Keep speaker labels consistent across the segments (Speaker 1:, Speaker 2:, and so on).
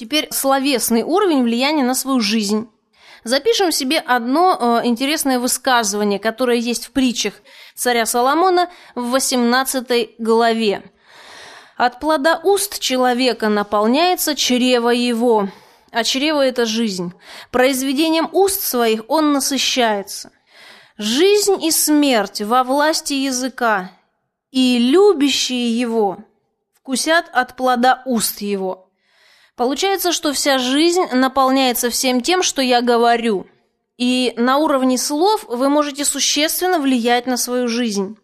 Speaker 1: Теперь словесный уровень влияния на свою жизнь. Запишем себе одно э, интересное высказывание, которое есть в притчах царя Соломона в 18 главе. «От плода уст человека наполняется чрево его, а чрево – это жизнь. Произведением уст своих он насыщается. Жизнь и смерть во власти языка, и любящие его вкусят от плода уст его». Получается, что вся жизнь наполняется всем тем, что я говорю. И на уровне слов вы можете существенно влиять на свою жизнь.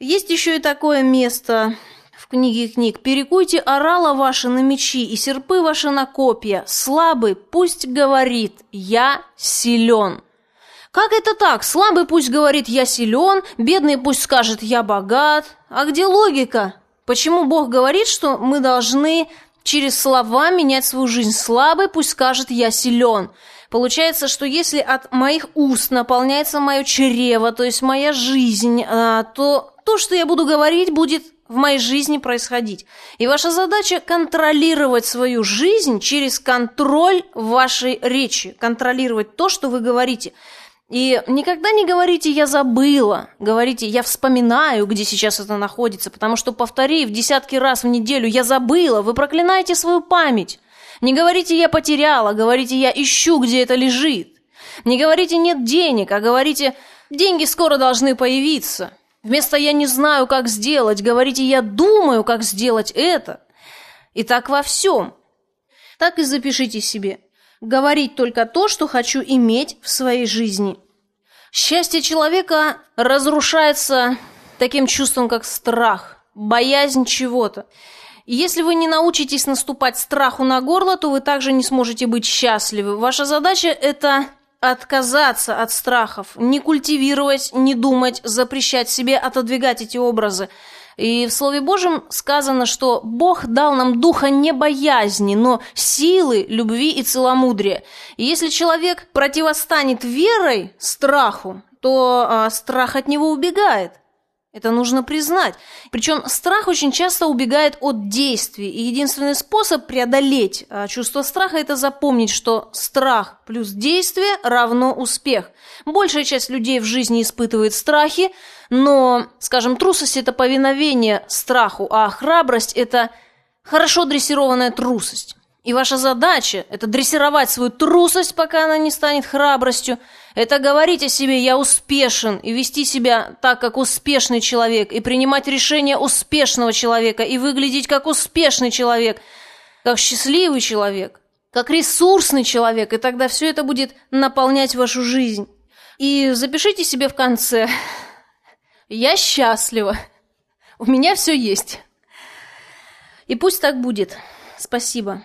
Speaker 1: Есть еще и такое место в книге книг. «Перекуйте орала ваши на мечи и серпы ваши на копья. Слабый пусть говорит, я силен». Как это так? Слабый пусть говорит «я силен», бедный пусть скажет «я богат». А где логика? Почему Бог говорит, что мы должны через слова менять свою жизнь. Слабый пусть скажет «я силен». Получается, что если от моих уст наполняется мое чрево, то есть моя жизнь, а, то то, что я буду говорить, будет в моей жизни происходить. И ваша задача контролировать свою жизнь через контроль вашей речи, контролировать то, что вы говорите. И никогда не говорите «я забыла», говорите «я вспоминаю, где сейчас это находится», потому что, повторив десятки раз в неделю «я забыла», вы проклинаете свою память. Не говорите «я потеряла», говорите «я ищу, где это лежит». Не говорите «нет денег», а говорите «деньги скоро должны появиться». Вместо «я не знаю, как сделать», говорите «я думаю, как сделать это». И так во всем. Так и запишите себе – говорить только то, что хочу иметь в своей жизни. Счастье человека разрушается таким чувством, как страх, боязнь чего-то. Если вы не научитесь наступать страху на горло, то вы также не сможете быть счастливы. Ваша задача – это отказаться от страхов, не культивировать, не думать, запрещать себе отодвигать эти образы. И в Слове Божьем сказано, что Бог дал нам духа не боязни, но силы, любви и целомудрия. И если человек противостанет верой страху, то а, страх от него убегает – это нужно признать. Причем страх очень часто убегает от действий. И единственный способ преодолеть а, чувство страха – это запомнить, что страх плюс действие равно успех. Большая часть людей в жизни испытывает страхи, но, скажем, трусость – это повиновение страху, а храбрость – это хорошо дрессированная трусость. И ваша задача – это дрессировать свою трусость, пока она не станет храбростью. Это говорить о себе «я успешен» и вести себя так, как успешный человек, и принимать решения успешного человека, и выглядеть как успешный человек, как счастливый человек, как ресурсный человек, и тогда все это будет наполнять вашу жизнь. И запишите себе в конце «я счастлива, у меня все есть». И пусть так будет. Спасибо.